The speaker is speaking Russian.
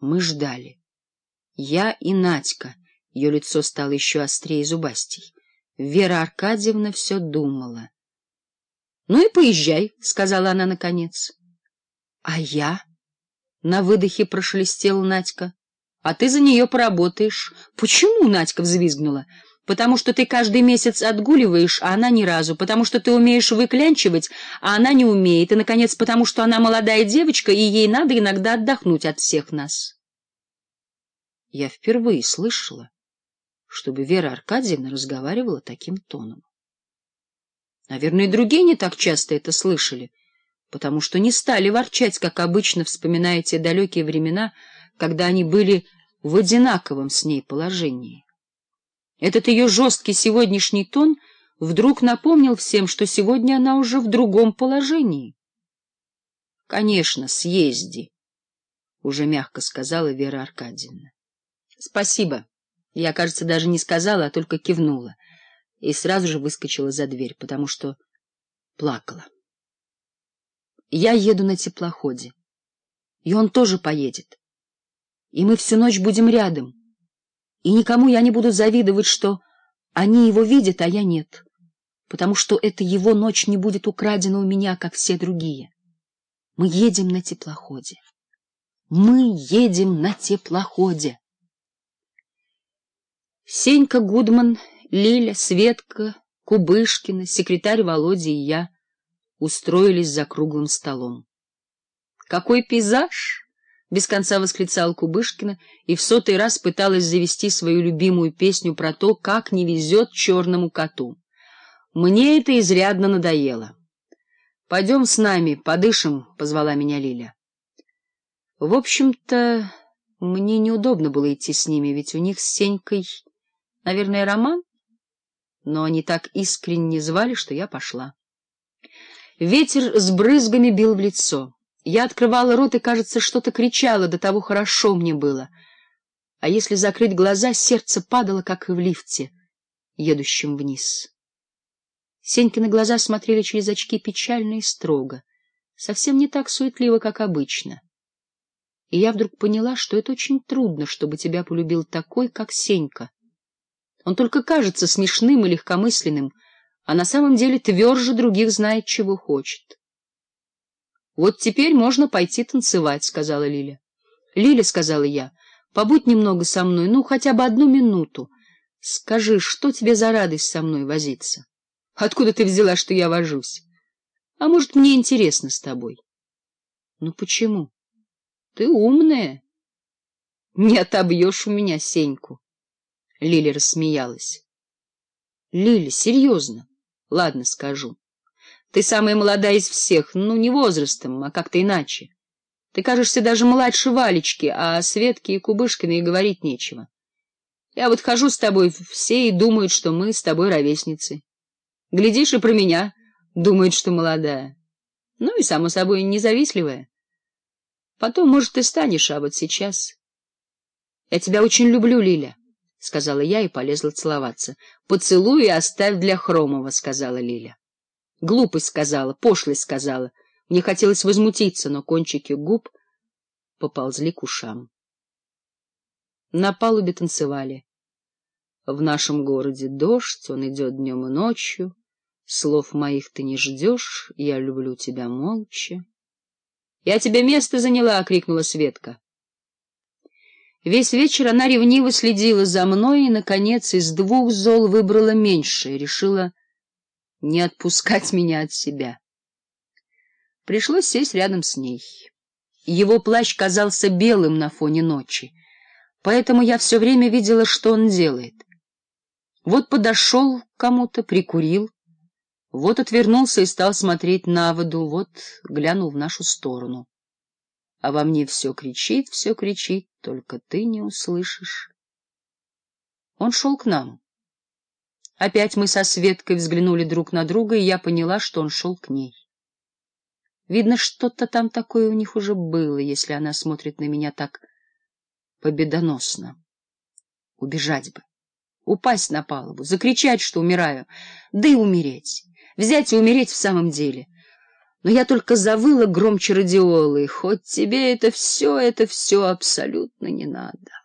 Мы ждали. Я и Надька, ее лицо стало еще острее зубастей. Вера Аркадьевна все думала. — Ну и поезжай, — сказала она наконец. — А я? — на выдохе прошелестела Надька. — А ты за нее поработаешь. — Почему? — Надька взвизгнула. — потому что ты каждый месяц отгуливаешь, а она ни разу, потому что ты умеешь выклянчивать, а она не умеет, и, наконец, потому что она молодая девочка, и ей надо иногда отдохнуть от всех нас. Я впервые слышала, чтобы Вера Аркадьевна разговаривала таким тоном. Наверное, и другие не так часто это слышали, потому что не стали ворчать, как обычно, вспоминая те далекие времена, когда они были в одинаковом с ней положении. Этот ее жесткий сегодняшний тон вдруг напомнил всем, что сегодня она уже в другом положении. — Конечно, съезди, — уже мягко сказала Вера Аркадьевна. — Спасибо. Я, кажется, даже не сказала, а только кивнула. И сразу же выскочила за дверь, потому что плакала. Я еду на теплоходе. И он тоже поедет. И мы всю ночь будем рядом. — и никому я не буду завидовать, что они его видят, а я нет, потому что эта его ночь не будет украдена у меня, как все другие. Мы едем на теплоходе. Мы едем на теплоходе. Сенька Гудман, Лиля, Светка, Кубышкина, секретарь Володя и я устроились за круглым столом. — Какой пейзаж! без конца восклицал Кубышкина и в сотый раз пыталась завести свою любимую песню про то, как не везет черному коту. Мне это изрядно надоело. «Пойдем с нами, подышим», — позвала меня Лиля. В общем-то, мне неудобно было идти с ними, ведь у них с Сенькой, наверное, роман. Но они так искренне звали, что я пошла. Ветер с брызгами бил в лицо. Я открывала рот и, кажется, что-то кричала, до того хорошо мне было. А если закрыть глаза, сердце падало, как и в лифте, едущем вниз. Сенькины глаза смотрели через очки печально и строго, совсем не так суетливо, как обычно. И я вдруг поняла, что это очень трудно, чтобы тебя полюбил такой, как Сенька. Он только кажется смешным и легкомысленным, а на самом деле тверже других знает, чего хочет. Вот теперь можно пойти танцевать, — сказала Лиля. — Лиля, — сказала я, — побудь немного со мной, ну, хотя бы одну минуту. Скажи, что тебе за радость со мной возиться? Откуда ты взяла, что я вожусь? А может, мне интересно с тобой? — Ну, почему? — Ты умная. — Не отобьешь у меня Сеньку. Лиля рассмеялась. — Лиля, серьезно? Ладно, скажу. Ты самая молодая из всех, ну, не возрастом, а как-то иначе. Ты кажешься даже младше Валечки, а Светке и Кубышкиной и говорить нечего. Я вот хожу с тобой, все и думают, что мы с тобой ровесницы. Глядишь и про меня, думают, что молодая. Ну и, само собой, независливая. Потом, может, и станешь, а вот сейчас... — Я тебя очень люблю, Лиля, — сказала я и полезла целоваться. — Поцелуй и оставь для Хромова, — сказала Лиля. Глупость сказала, пошлость сказала. Мне хотелось возмутиться, но кончики губ поползли к ушам. На палубе танцевали. В нашем городе дождь, он идет днем и ночью. Слов моих ты не ждешь, я люблю тебя молча. — Я тебе место заняла! — крикнула Светка. Весь вечер она ревниво следила за мной и, наконец, из двух зол выбрала меньшее, решила — не отпускать меня от себя. Пришлось сесть рядом с ней. Его плащ казался белым на фоне ночи, поэтому я все время видела, что он делает. Вот подошел к кому-то, прикурил, вот отвернулся и стал смотреть на воду, вот глянул в нашу сторону. А во мне все кричит, все кричит, только ты не услышишь. Он шел к нам. Опять мы со Светкой взглянули друг на друга, и я поняла, что он шел к ней. Видно, что-то там такое у них уже было, если она смотрит на меня так победоносно. Убежать бы, упасть на палубу, закричать, что умираю, да и умереть, взять и умереть в самом деле. Но я только завыла громче радиолы, хоть тебе это все, это все абсолютно не надо.